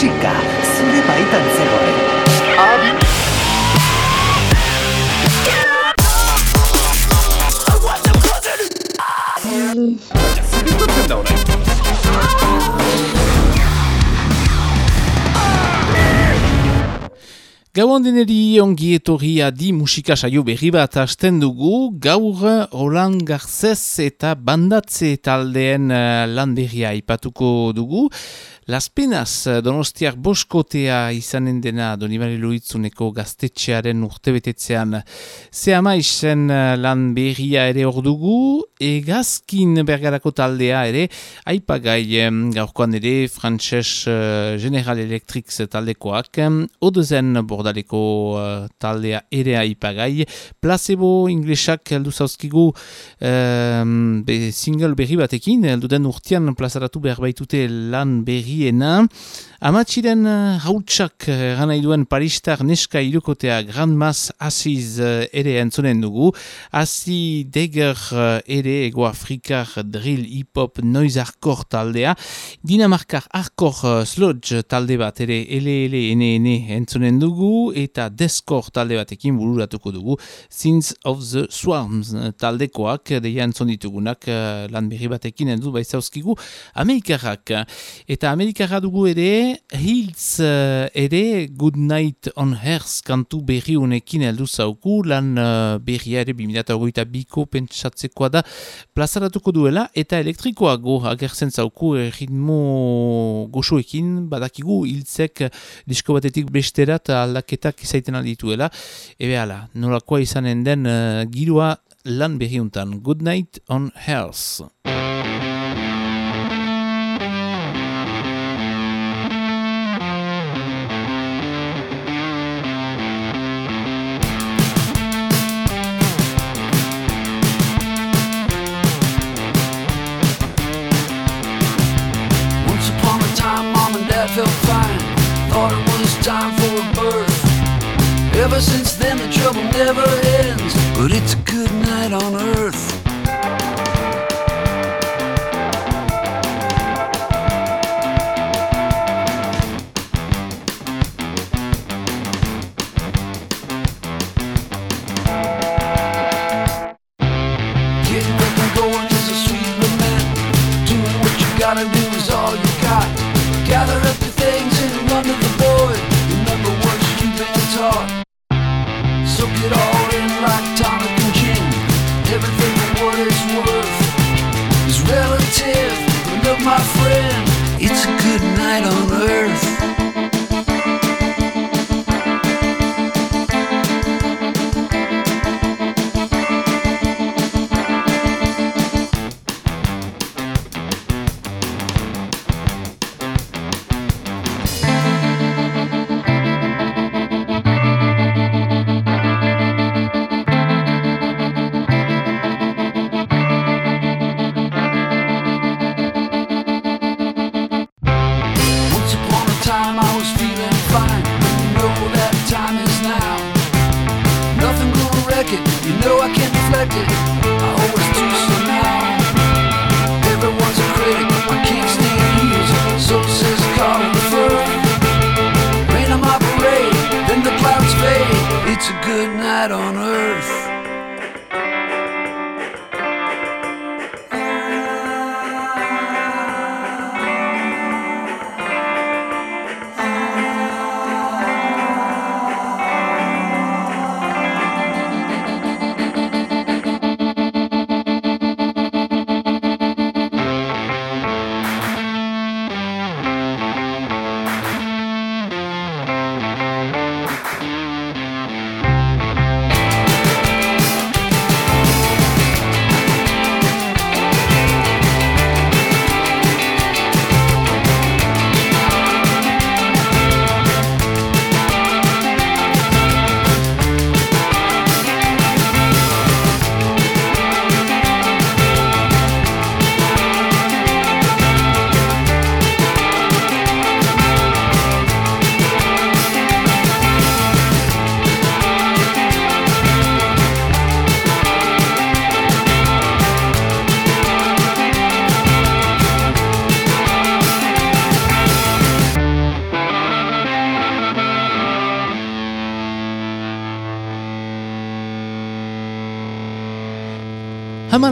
musika zure baitan zegoen. Adi! Zer da Gauan deneri ongi etorria di musika saio berri bat hasten dugu, gaur Roland Garces eta bandatze taldeen uh, landeria ipatuko dugu. Las Penas donostiak boskotea izanen dena Donibari Luitzuneko gaztetxearen urtebetetzean. Ze ama isen eh, lan berria ere hor dugu, egazkin bergarako taldea ere, aipagai gaurkoan ere Frantses uh, General Electric taldekoak, odezen bordaleko taldea ere aipagai, placebo inglesak heldu zauzkigu um, be, single berri batekin, heldu den urtean plazaratu behar baitute lan berri berriena. Amatxiren uh, hautsak uh, gana iduen paristar neska irukotea Grand Mas Asiz uh, ere entzonen dugu. Asi deger ere ego afrikar drill hip-hop noiz arkor taldea. Dinamarkar arkor sludge talde bat ere ene entzonen dugu eta deskor talde batekin bururatuko dugu. Sins of the Swarms taldekoak deia entzon ditugunak lan berri batekin endu baizauzkigu Amerikarrak. Eta Amerikarra dugu ere Hiltz uh, ere Good Night on Earth kantu berri honekin heldu zauku. Lan uh, berria ere 2008 biko pentsatzekoa da. Plazaratuko duela eta elektrikoa go agertzen zauku. Eh, ritmo goxoekin badakigu Hiltzek disko batetik besterat aldaketak izaiten aldituela. Ebe ala, nolakoa izanen den uh, girua lan berriuntan Good Night on Earth a good night on earth.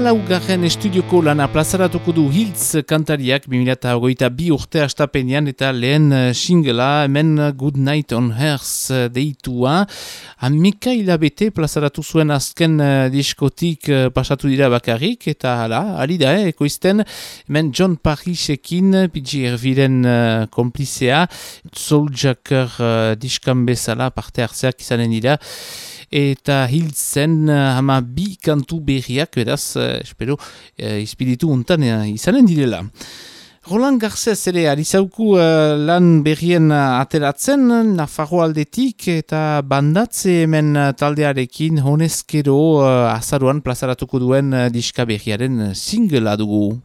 Hamalaugarren estudioko lana plazaratuko du Hiltz kantariak 2008 bi urte astapenean eta lehen eh, singela hemen Good Night on Hearth eh, deitua. Amika hilabete plazaratu zuen azken uh, diskotik pasatu dira bakarrik eta hala, ari da, eh, ekoizten. Hemen John Parisekin, PG Erviren uh, komplizea, Souljacker uh, diskan bezala parte hartzeak izanen dira eta hiltzen hama bi kantu berriak, beraz, uh, espero, uh, izpiritu untan uh, izanen direla. Roland Garcez ere arizauku uh, lan berrien uh, ateratzen, Nafarro aldetik eta bandatze hemen taldearekin honezkero uh, azaruan plazaratuko duen uh, diska berriaren singela dugu.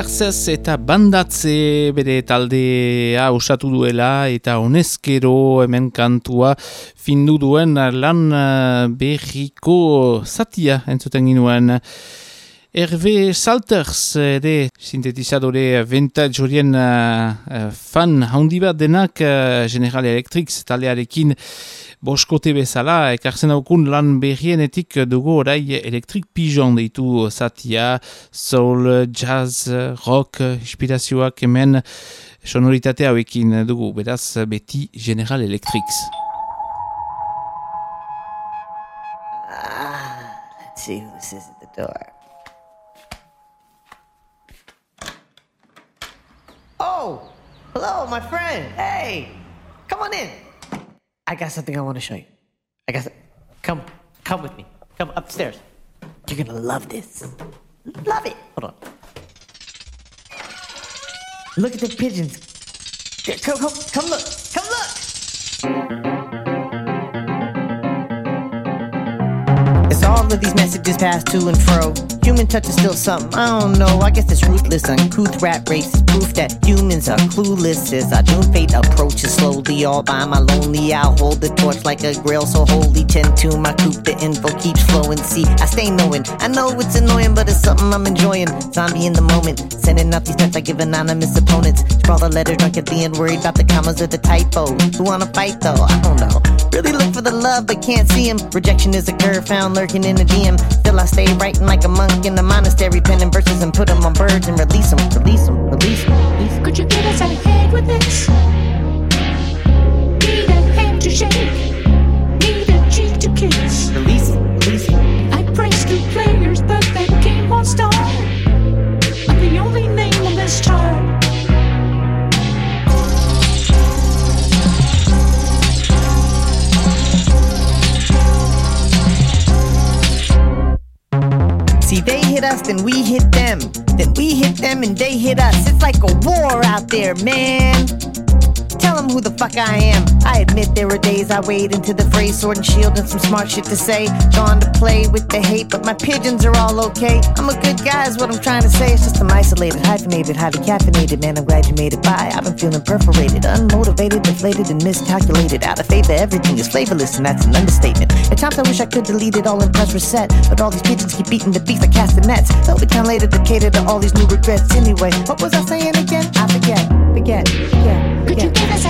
Garcez eta bandatze bere taldea osatu duela eta honezkero hemen kantua findu duen lan eh, berriko zatia entzuten ginuen. Hervé Salters ere sintetizadore vintage horien uh, fan handi bat denak uh, General Electric taldearekin boskote bezala, ekartzen daukun lan berrienetik dugu orai Electric Pigeon deitu zatia, soul, jazz, rock, inspirazioak hemen sonoritate hauekin dugu, beraz beti General Electrics. Ah, let's see who's at the door. Oh, hello, my friend. Hey, come on in. I got something I want to show you. I got. Come, come with me. Come upstairs. You're gonna love this. Love it. Hold on. Look at the pigeons. Come, come, come look. Come look. Of these messages pass to and fro. Human touch is still something, I don't know. I guess it's ruthless, uncouth rap race is proof that humans are clueless as our doom fate approaches slowly. All by my lonely, I'll hold the torch like a grail so holy. Tend to my coop, the info keeps flowing. See, I stay knowing. I know it's annoying, but it's something I'm enjoying. Zombie in the moment, sending out these threats I give anonymous opponents. Scrawl the letter drunk at the end, worried about the commas or the typos. Who wanna fight though? I don't know. Really look for the love, but can't see him. Rejection is a curve found lurking in the DM. Still, I stay writing like a monk in the monastery, penning verses and put them on birds and release them, release them, release them. Could you give us a hand with this? Need a hand to shake, See, they hit us, then we hit them. Then we hit them, and they hit us. It's like a war out there, man. Them who the fuck I am. I admit there were days I wade into the fray, sword and shield, and some smart shit to say. Gone to play with the hate, but my pigeons are all okay. I'm a good guy, is what I'm trying to say. It's just I'm isolated, hyphenated, highly caffeinated. Man, I'm glad you made it by. I've been feeling perforated, unmotivated, deflated, and miscalculated. Out of favor, everything is flavorless, and that's an understatement. At times I wish I could delete it all and press reset, but all these pigeons keep beating the beats like castanets. They'll be time later to cater to all these new regrets. Anyway, what was I saying again? I forget, forget, forget, Could you forget. give us a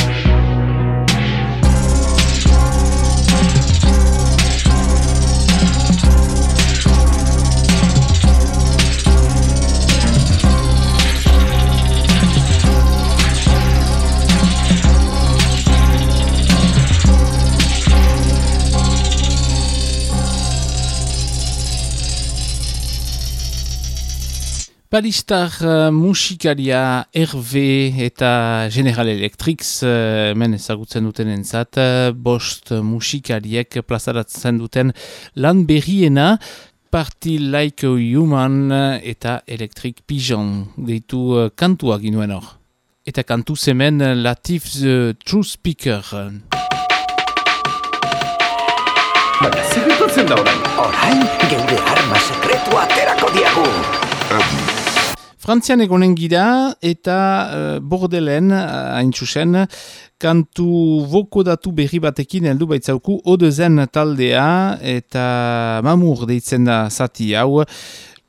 Balistar uh, musikaria RV eta General Electrics uh, hemen ezagutzen duten entzat, uh, bost musikariek plazaratzen duten lan berriena, Party Like a Human eta Electric Pigeon deitu uh, kantuak inuen hor. Eta kantu zemen uh, Latif the True Speaker. Baina, zer da orain? Orain, geure arma sekretua aterako diagu. Frantzian egonen gira eta uh, bordelen, uh, hain txusen, kantu vokodatu berri batekin heldu baitzauku odezen taldea eta mamur deitzen da zati hau.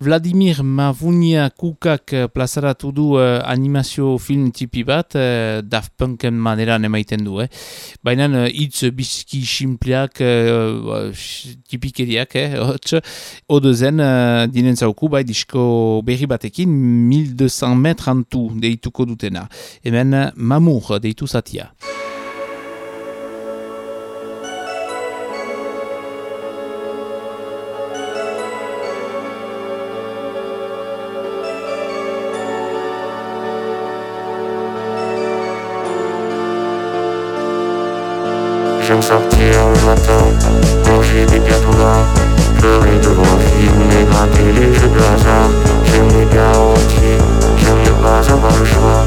Vladimir Mavunia Kukak eh, plazaratu du uh, animazio film tipi bat, uh, Daft Punken maneran emaiten du, eh? Baina uh, hitz bizki simpleak, uh, tipikeriak, eh? Hots, odezen uh, dinen zauku, bai disko berri batekin 1200 metrantu deituko dutena. Hemen uh, Mamur deitu zatia. Sortir le matin, manger des gâteaux pleurer devant le film et gratter les jeux de hasard. J'aime les garanties, j'aime ne pas avoir le choix.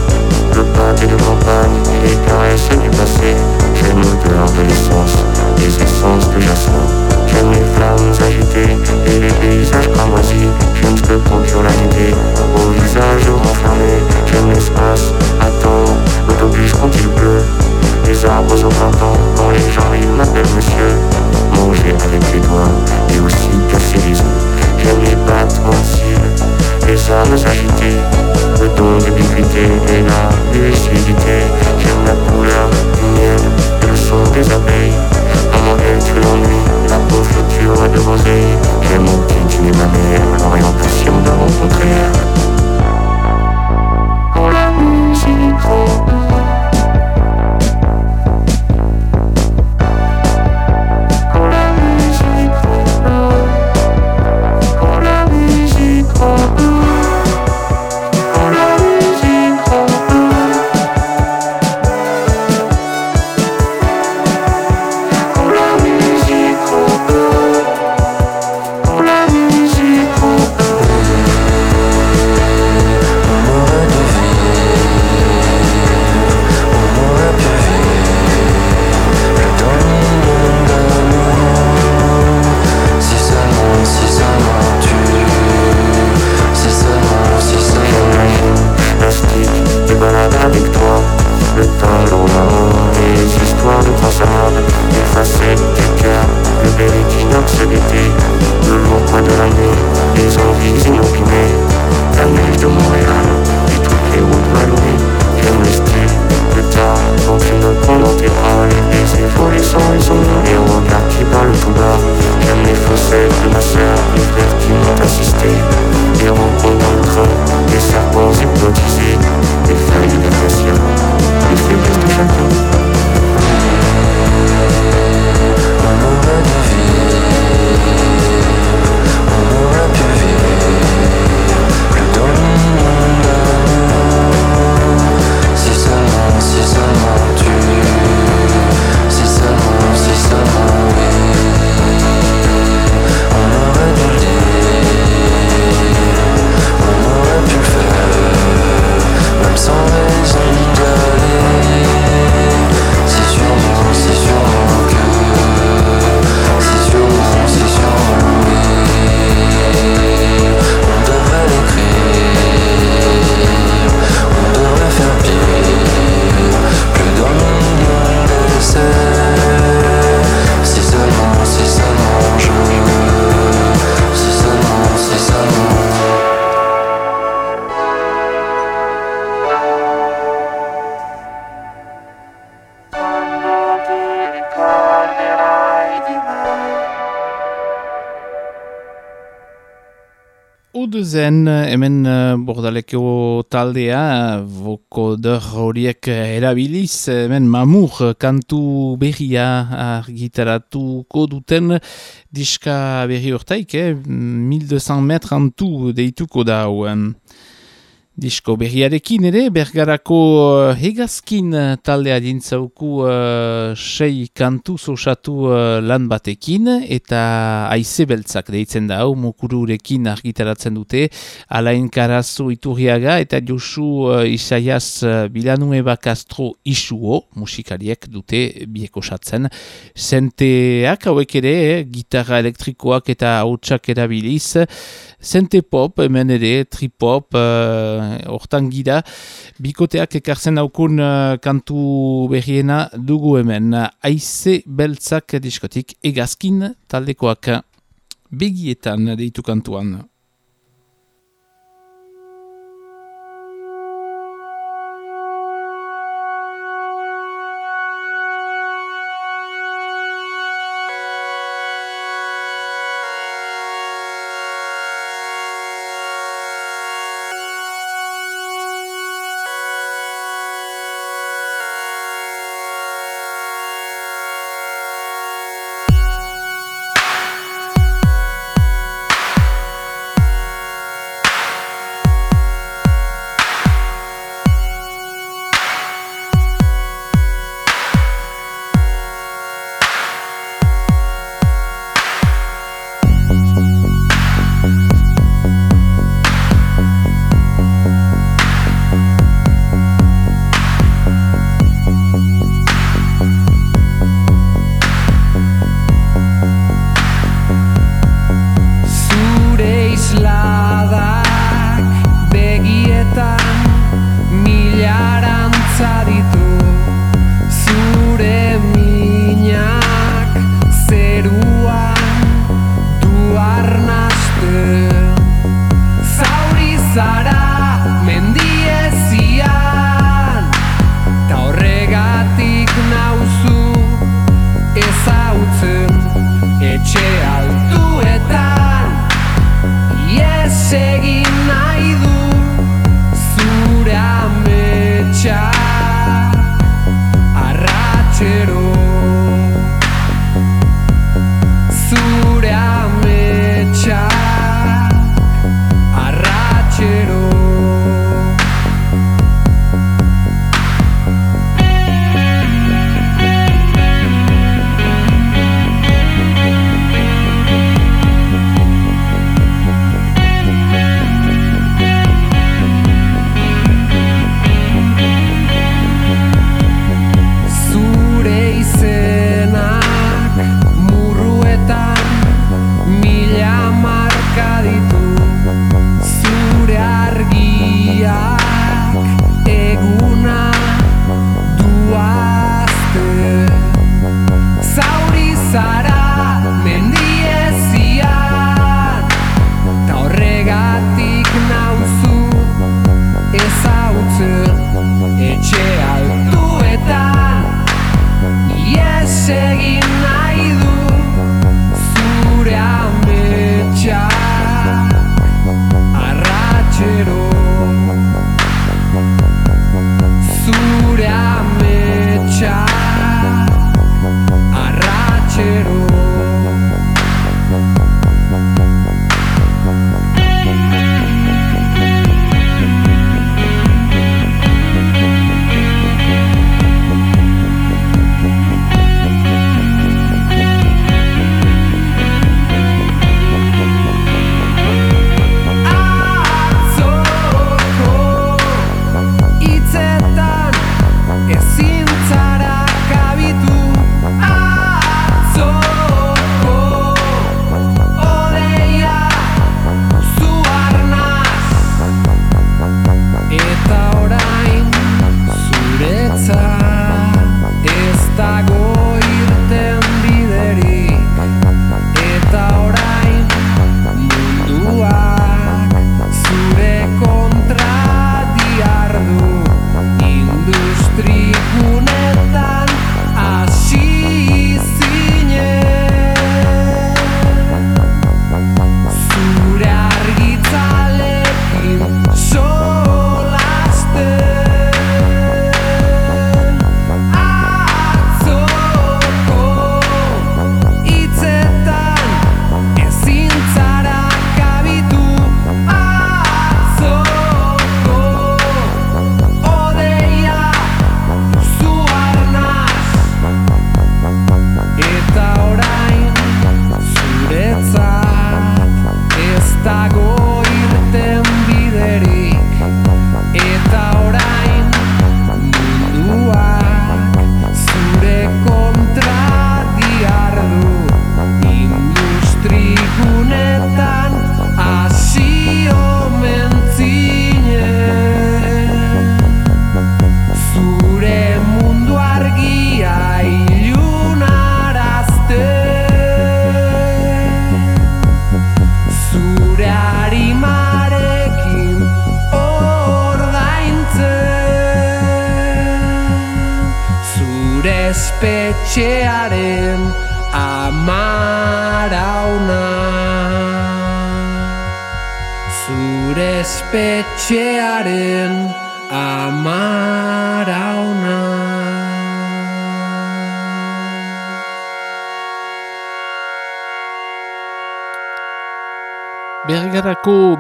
Le pâté de campagne et les caresses du passé. J'aime l'odeur de l'essence, les essences de J'aime les flammes agitées et les paysages cramoisis. J'aime ce que procure la nuit au visage renfermé. J'aime l'espace, attendre, l'autobus quand il pleut. Les arbres au printemps, quand les gens ils m'appellent monsieur Manger avec les doigts et aussi casser les os J'aime les battements de cils, les âmes agitées Le don d'ubiquité et la lucidité J'aime la couleur du miel et le son des abeilles j'ai mon pied qui est ma l'orientation de rencontrer. Zen hemen uh, bordaleko taldea vokoder horiek erabiliz hemen mamur kantu berria argitaratuko duten diska berri hortaik, eh? 1200 metrantu deituko da hauen. Disko berriarekin ere, bergarako uh, hegazkin uh, taldea dintzauku uh, sei kantu osatu uh, lan batekin eta aize beltzak deitzen da, mokururekin argitaratzen dute, alain karazo iturriaga eta josu uh, isaiaz uh, bilanue bakastro isuo, musikariek dute bieko satzen. Zenteak hauek ere, eh, gitarra elektrikoak eta hautsak erabiliz, Zente pop, hemen ere, tripop, uh, hortan gira, bikoteak ekartzen daukun uh, kantu berriena dugu hemen. Aize beltzak diskotik egazkin taldekoak begietan deitu kantuan.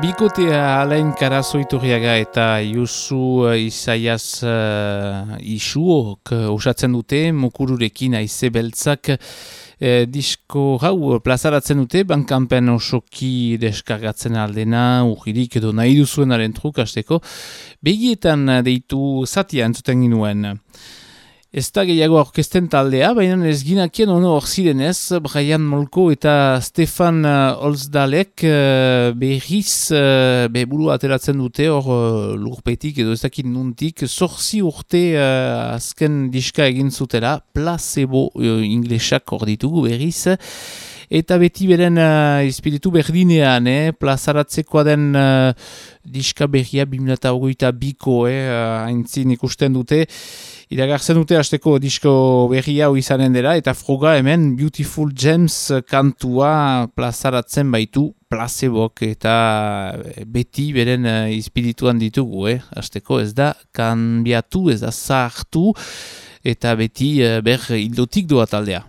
Bikotea alain karazoiturriaga eta Iusu uh, Isaias uh, Isuok uh, osatzen dute, mokururekin aize beltzak uh, disko hau plazaratzen dute, bankanpen osoki deskargatzen aldena, urgirik edo nahi duzuenaren truk hasteko, begietan deitu zatia entzuten ginuen. Ez da gehiago orkesten taldea, baina ez ginakien ono hor zirenez, Brian Molko eta Stefan uh, Olsdalek uh, berriz uh, bebulu ateratzen dute hor lurpetik edo ez dakit nuntik, zorzi urte azken diska egin zutela, placebo inglesak hor ditugu berriz, eta beti beren uh, espiritu berdinean, eh, plazaratzekoa den uh, diska berria bimilata ogoita biko, eh, haintzin ikusten dute, iragartzen dute hasteko disko berri hau izanen dela eta froga hemen Beautiful Gems kantua plazaratzen baitu placebok eta beti beren uh, izpirituan ditugu, eh? Azteko ez da kanbiatu, ez da zahartu eta beti uh, ber hildotik doa taldea.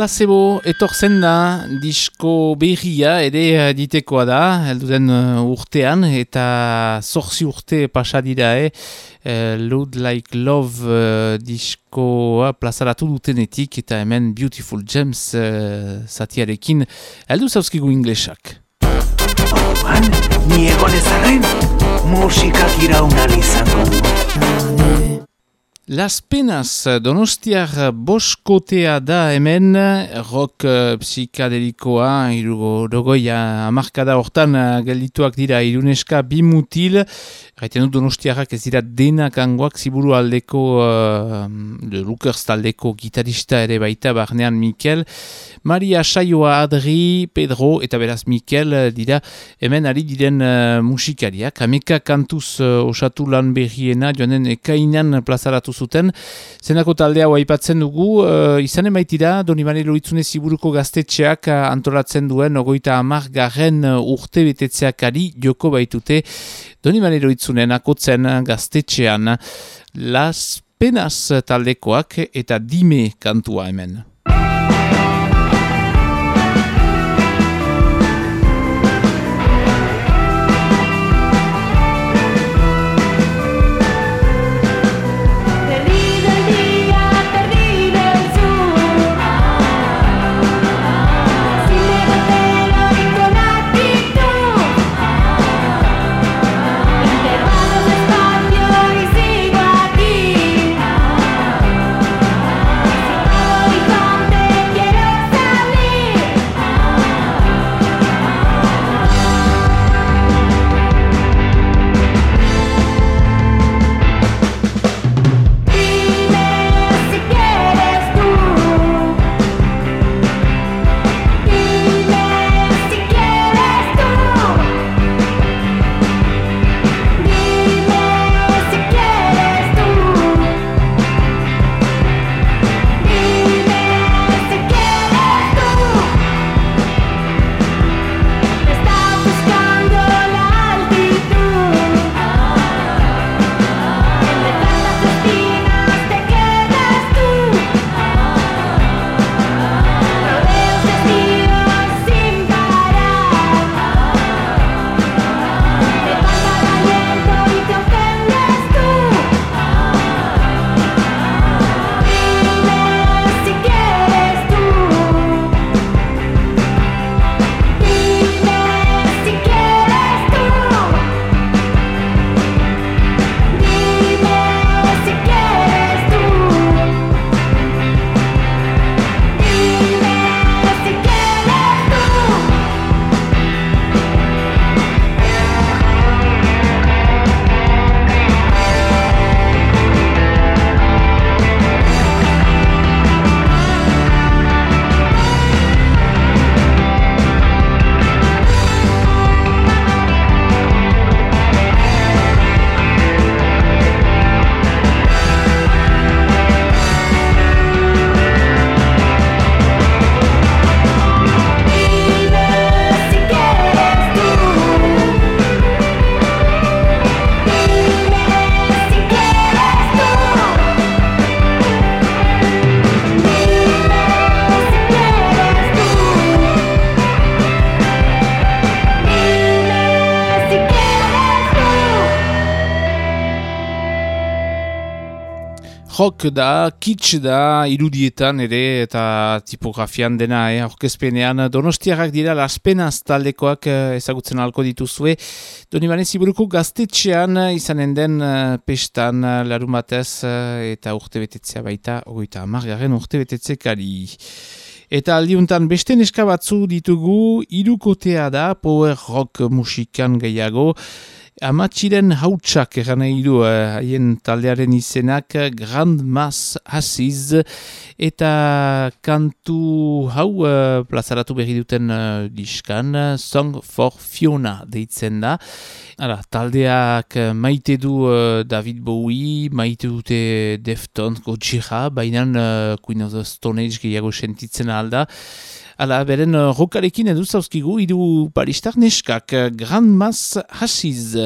Placebo etorzen da disko berria ere eh, ditekoa da, helduden uh, urtean, eta zorzi urte pasadira, eh? Uh, Load Like Love uh, diskoa plazaratu dutenetik, eta hemen Beautiful Gems uh, zatiarekin, heldu zauzkigu inglesak. Orduan, ni egonezaren, musikak iraunan izango. Las Penas Donostiar boskotea da hemen, rock uh, psikadelikoa, irugo dogoia amarkada hortan uh, geldituak dira iruneska bimutil, gaiten dut Donostiarrak ez dira denak angoak ziburu aldeko, uh, de Lukers taldeko gitarista ere baita barnean Mikel, Maria Saioa Adri, Pedro eta beraz Mikel dira hemen ari diren uh, musikariak, ameka kantuz uh, osatu lan berriena, joanen ekainan plazaratu zuten. Zenako taldea hau aipatzen dugu, uh, izanen baitira, Doni Manelo Itzune Ziburuko gaztetxeak uh, antolatzen duen, ogoita amar garen urte betetzeak ari joko baitute, Doni Manelo Itzunen akotzen gaztetxean, Las Penas taldekoak eta Dime kantua hemen. Rock da, kitsch da, irudietan ere eta tipografian dena, eh, orkezpenean. Donostiarrak dira, laspenaz taldekoak eh, ezagutzen alko dituzue. Doni bane ziburuko gaztetxean izanen den uh, pestan uh, eta urte betetzea baita, ogoita amargaren urte betetzekari. Eta aldiuntan beste neska batzu ditugu, irukotea da, power rock musikan gehiago, Amatxiren hautsak egan du eh, haien taldearen izenak Grand Mass Hasiz eta kantu hau uh, plazaratu berri duten uh, diskan Song for Fiona deitzen da. Hala, taldeak maite du David Bowie, maite dute Deftones, Gojira, baina uh, Queen of the Stone Age gehiago sentitzen alda. Hala, beren uh, rokarekin edu zauzkigu, idu paristar neskak, uh, Grand Mas hasiz.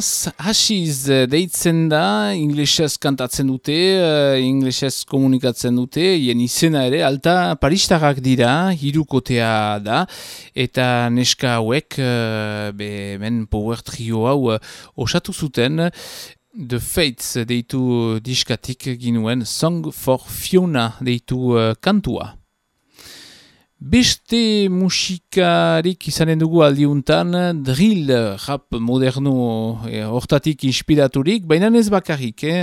Mas hasiz deitzen da, inglesez kantatzen dute, uh, inglesez komunikatzen dute, hien izena ere, alta paristarrak dira, hirukotea da, eta neska hauek, uh, be, men power trio hau osatu zuten, The Fates deitu diskatik ginuen, Song for Fiona deitu uh, kantua. Beste musikarik izanen dugu aldiuntan, drill rap moderno eh, hortatik inspiraturik, baina ez bakarrik, eh?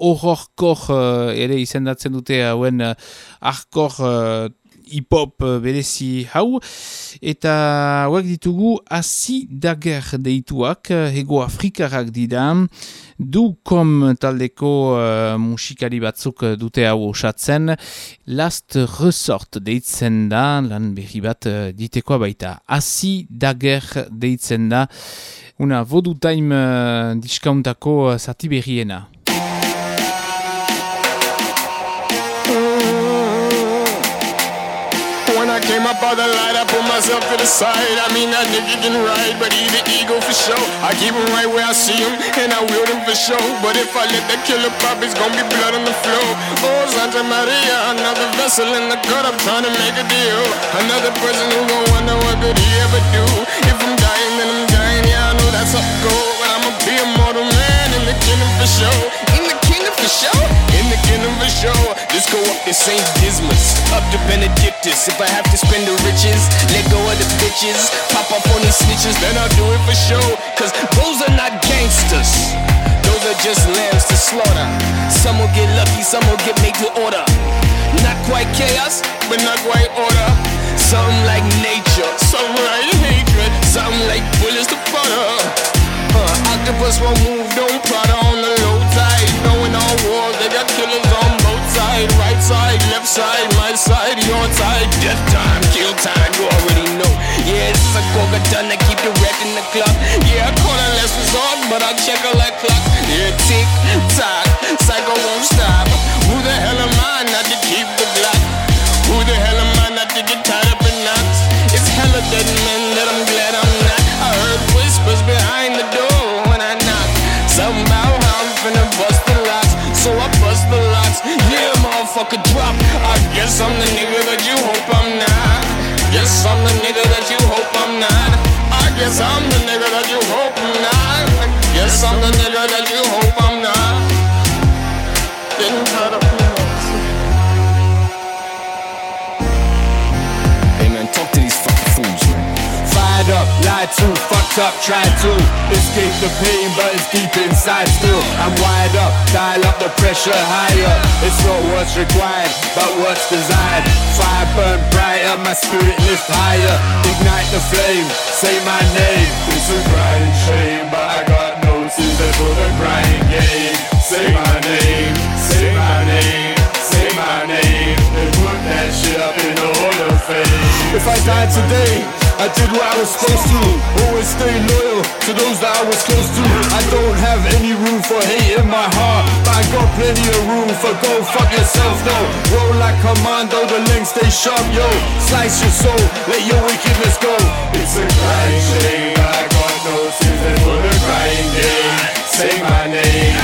horrorkor eh, ere izendatzen dute hauen eh, arkor eh, hip-hop eh, berezi hau, eta hauek ditugu hasi dager deituak, eh, ego afrikarrak dira, du kom taldeko uh, musikari batzuk dute hau osatzen, last resort deitzen da, lan berri bat ditekoa baita, hasi dager deitzen da, una vodu time uh, diskauntako zati berriena. Out the light, I put myself to the side. I mean, that nigga can ride, but he the ego for sure. I keep him right where I see him, and I wield him for sure. But if I let that killer pop, it's gonna be blood on the floor. Oh, Santa Maria, another vessel in the gut. I'm trying to make a deal. Another person who gon' wonder what could he ever do. If I'm dying, then I'm dying. Yeah, I know that's a goal, kingdom for sure. In the kingdom for sure. In the kingdom for sure. Let's go up to St. Dismas, up to Benedictus. If I have to spend the riches, let go of the bitches, pop up on these snitches, then I'll do it for sure. Cause those are not gangsters. Those are just lambs to slaughter. Some will get lucky, some will get made to order. Not quite chaos, but not quite order. Something like nature, something like hatred, something like bullets to butter. Octopus won't move, don't plotter on the low tide. Knowing all wars, they got killers on both sides. Right side, left side, my side, your side. Death time, kill time, you already know. Yeah, is a coca done to keep the wreck in the clock. Yeah, I call it last resort, but I check her like clock. Yeah, tick tock, psycho won't stop. Who the hell am I not to keep Guess I'm the nigga that you hope I'm not. Guess I'm the nigga that you hope I'm not. I guess I'm lied to, fucked up, tried to escape the pain, but it's deep inside still. I'm wired up, dial up the pressure higher. It's not what's required, but what's desired. Fire burn brighter, my spirit lift higher. Ignite the flame, say my name. It's a grinding shame, but I got no season for the grinding game. Say my name, say my name, say my name. And put that shit up in the Hall of Fame. If I died today, I did what I was supposed to. Always stay loyal to those that I was close to. I don't have any room for hate in my heart, but I got plenty of room for go fuck yourself though. Roll like commando, the link stay sharp, yo. Slice your soul, let your wickedness go. It's a grind shame, but I got no season for the grind game. Say my name,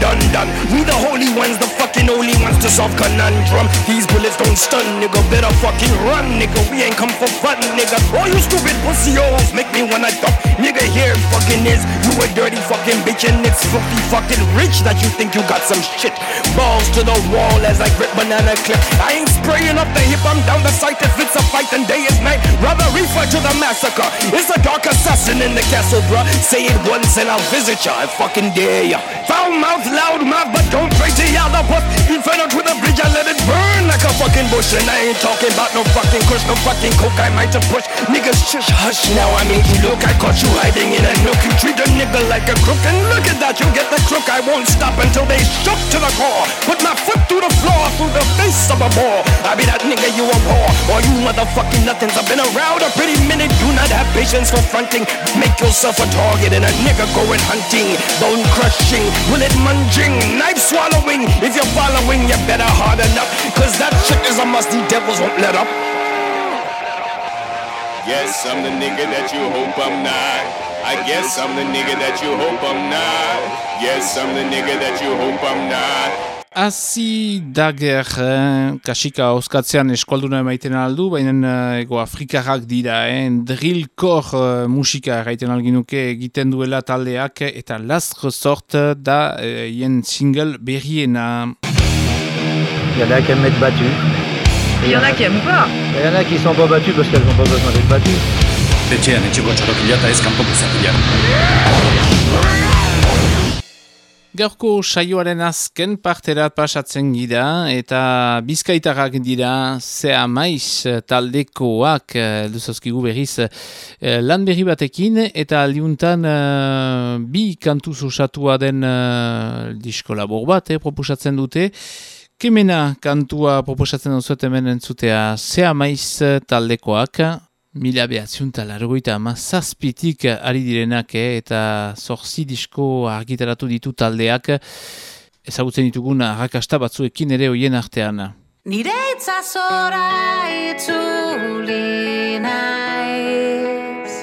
done done. We the holy ones, the only wants to solve conundrum. These bullets don't stun, nigga. Better fucking run, nigga. We ain't come for fun, nigga. All you stupid pussy hoes make me wanna dump. Nigga, here fucking is. You a dirty fucking bitch and it's filthy fucking rich that you think you got some shit. Balls to the wall as I grip banana clip. I ain't spraying up the hip, I'm down the sight. If it's a fight, then day is night. Rather refer to the massacre. It's a dark assassin in the castle, bruh. Say it once and I'll visit ya. I fucking dare ya. Foul mouth, loud mouth, but don't pray to ya. The puff. Inferno to the bridge, I let it burn like a fucking bush. And I ain't talking about no fucking kush, no fucking coke. I might have push. Niggas shush, hush. Now I you look. I caught you hiding in a nook. You treat a nigga like a crook. And look at that, you get the crook. I won't stop until they shook to the core. Put my foot through the floor, through the face of a a bore. I be that nigga you a abhor. Or you motherfucking nothings. I've been around a pretty minute. Do not have patience for fronting. Make yourself a target and a nigga going hunting. Bone crushing, bullet munging, knife swallowing. If you're following, you better hard enough. Cause that chick is a must, these devils won't let up. Yes, I'm the nigga that you hope I'm not. I guess I'm the nigga that you hope I'm not. Yes, I'm the nigga that you hope I'm not. Hazi dager, eh? kasika oskatzean eskualduna emaiten aldu, baina eh, ego afrikarrak dira, eh? drillkor eh, musika erraiten alginuke egiten duela taldeak, eta last resort da eh, yen single berriena. Il y en a qui aiment être battus. Il y en a qui aiment pas. Il y en a qui sont pas battus parce qu'elles n'ont pas besoin d'être battues. Gaurko saioaren azken parterat pasatzen gira eta bizkaitarrak dira zea maiz taldekoak eh, duzozkigu berriz eh, lan berri batekin eta aldiuntan eh, bi kantu osatua den uh, disko labor bat eh, proposatzen dute. Kemena kantua proposatzen duzuet hemen entzutea. Zea maiz taldekoak Mila behatziun talargoita ama zazpitik ari direnak eh, eta zorzi disko argitaratu ditu taldeak. Ezagutzen ditugun arrakasta batzuekin ere hoien artean. Nire itzazora itzuli naiz.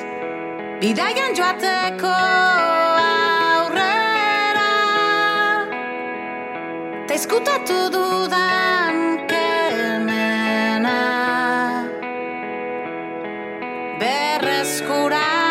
Bidaian joateko Ta izkutatu dudan kemena. Berreskuratzera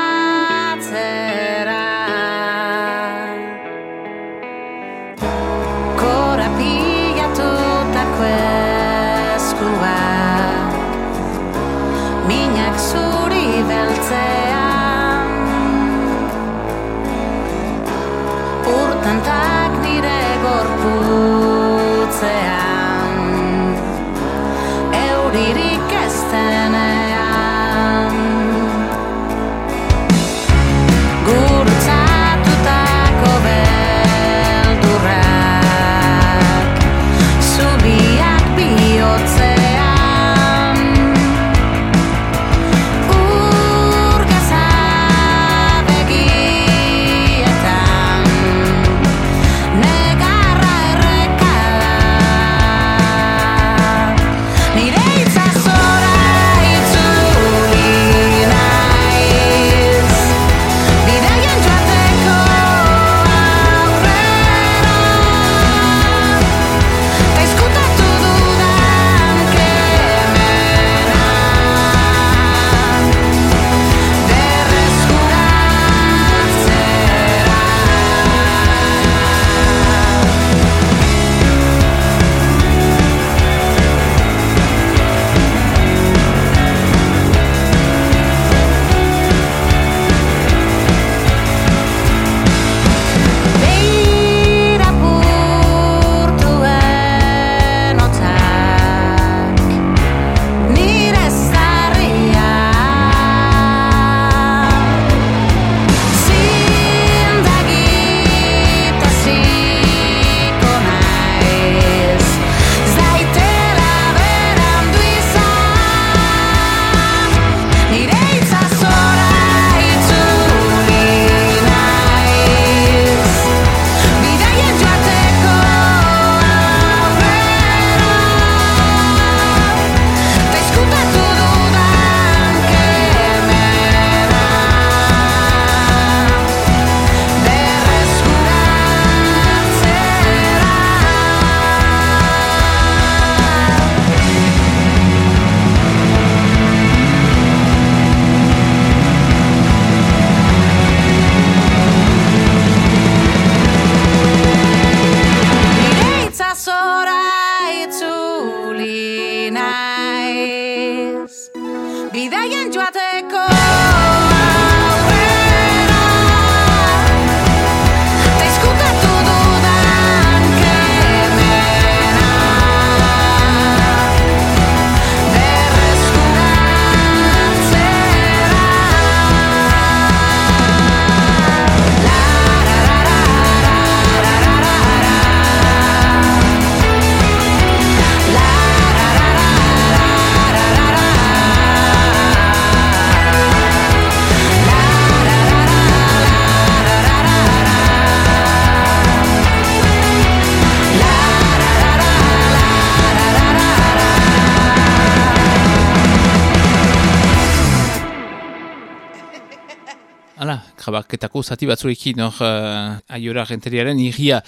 Grabaketako zati batzuekin, hor, uh, aiora renteriaren irria.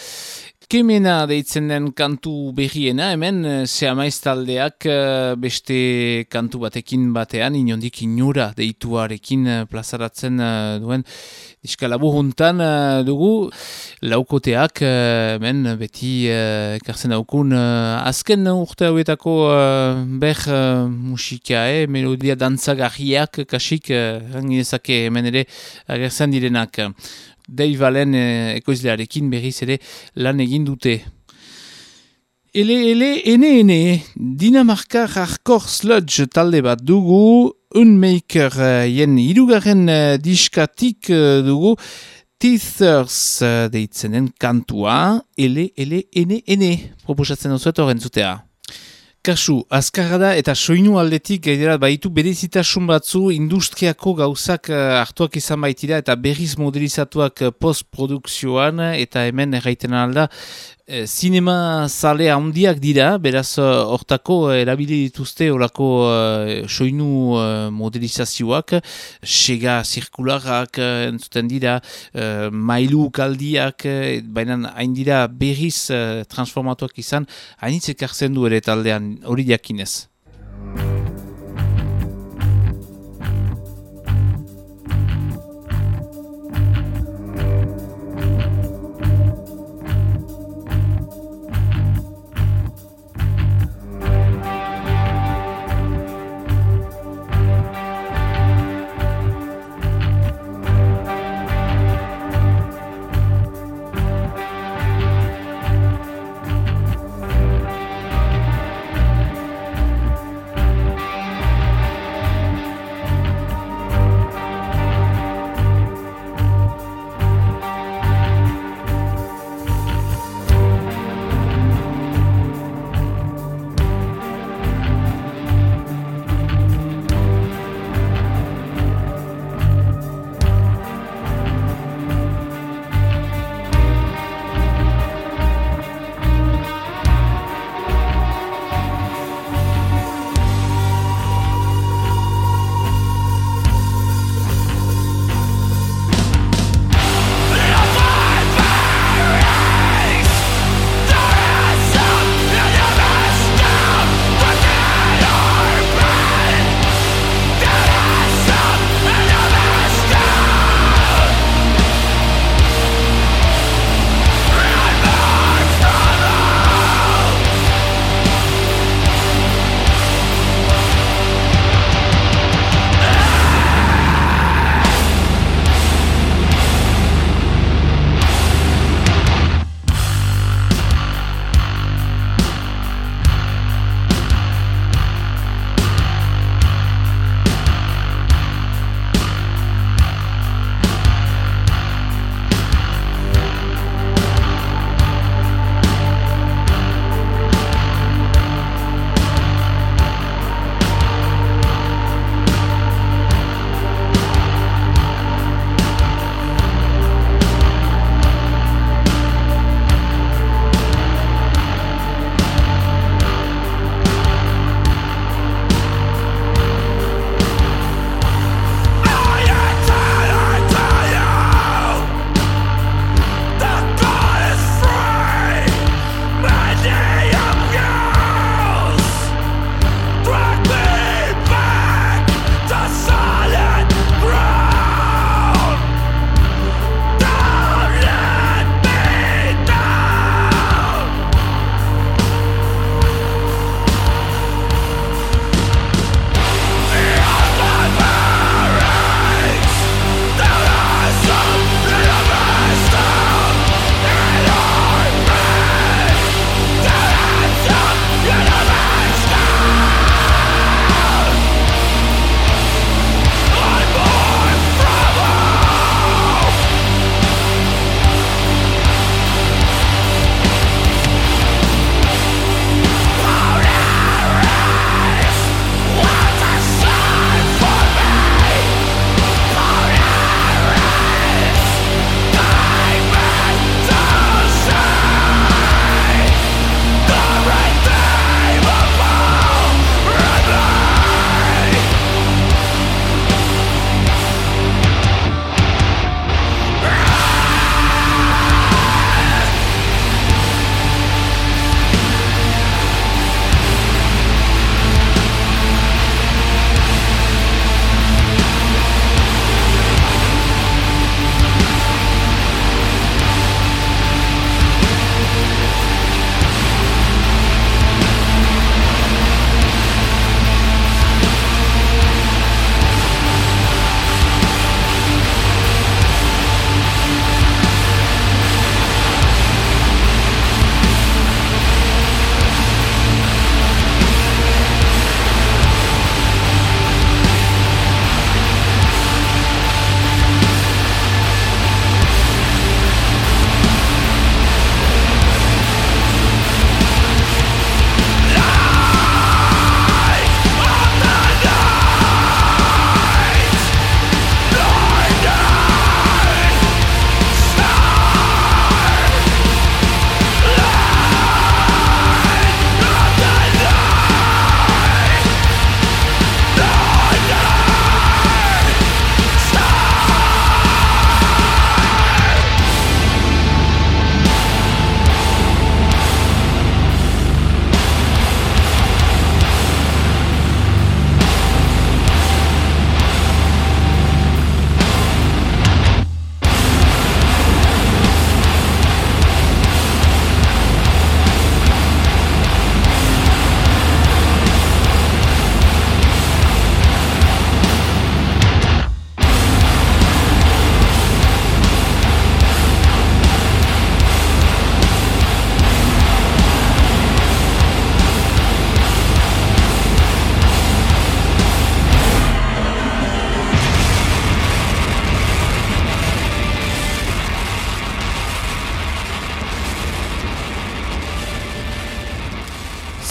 Kemena deitzen den kantu berriena, hemen, Seamaiz taldeak uh, beste kantu batekin batean, inondik inura deituarekin uh, plazaratzen uh, duen diska labu juntan dugu, laukoteak, hemen, beti ekartzen daukun, azken urte hauetako ber uh, musika, eh, melodia dantzagarriak, kasik, uh, hemen ere agertzen direnak. Dave Allen eh, ekoizlearekin berriz ere lan egin dute. Ele, ele, ene, ene, Dinamarka hardcore sludge talde bat dugu, Unmaker uh, jen irugarren uh, diskatik uh, dugu, Teethers uh, deitzenen kantua, ele, ele, ene, ene, proposatzen duzuet horren zutea. Kasu, azkarra da eta soinu aldetik gaiderat baitu berezitasun batzu industriako gauzak uh, hartuak izan baitira eta berriz modelizatuak uh, postprodukzioan eta hemen erraiten alda uh, sinema zale handiak dira, beraz hortako uh, erabili dituzte horako uh, soinu uh, modelizazioak, sega zirkularak uh, entzuten dira, uh, mailu kaldiak, baina hain dira berriz uh, transformatuak izan, hainitzek hartzen du ere taldean hori jakinez.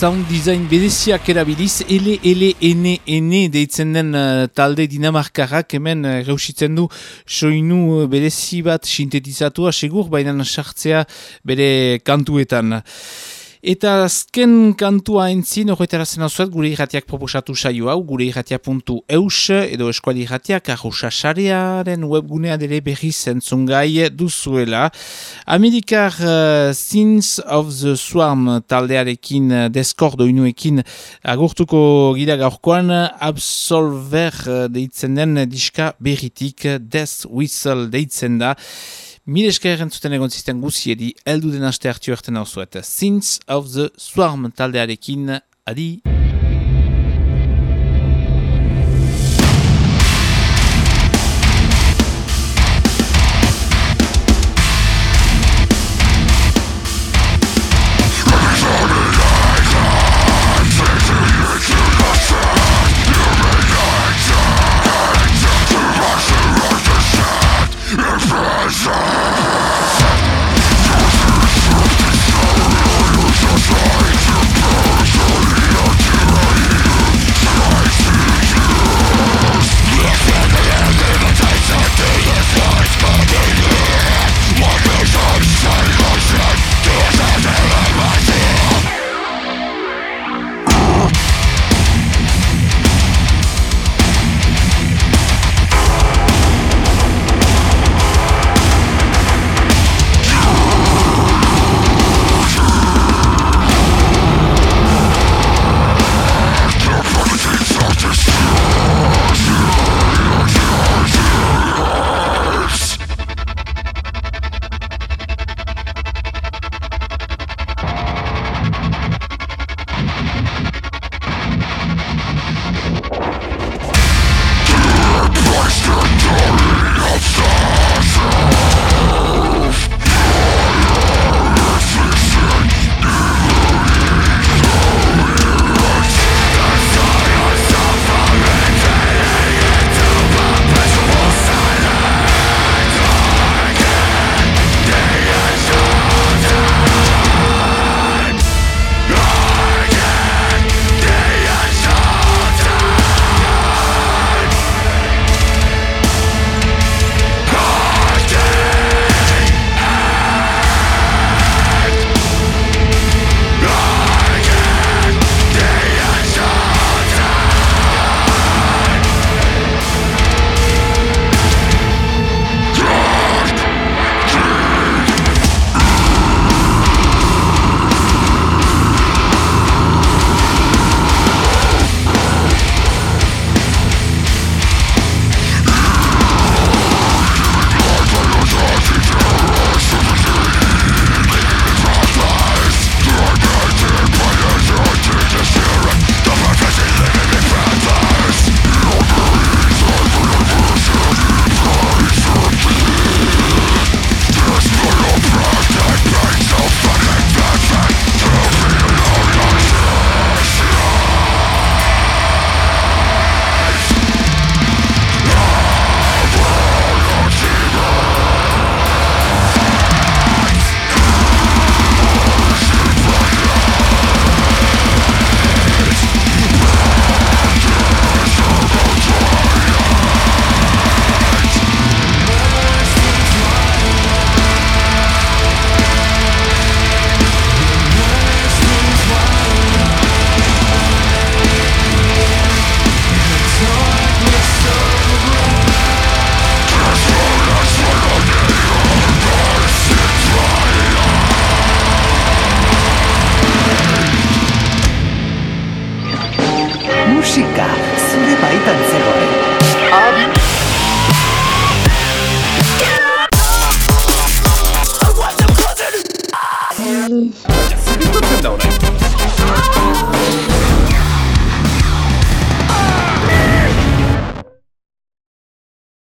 Sound design bedeziak erabiliz, ene deitzen den uh, talde dinamarkarrak hemen uh, reusitzen du soinu uh, bedezi bat sintetizatua segur, baina sartzea bere kantuetan. Eta azken kantua entzin, horretarazen hau gure irratiak proposatu saio hau, gure irratia.eus edo eskuali irratiak arrosa sarearen webgunea dele berri zentzungai duzuela. Amerikar uh, Sins of the Swarm taldearekin, uh, deskordo inuekin agurtuko gira gaurkoan, absolver uh, deitzen den diska berritik, Death Whistle deitzen da. Mil esker entzuten egon zisten guziedi, eldu den aste hartio erten hau zuet. Sins of the Swarm taldearekin, adi!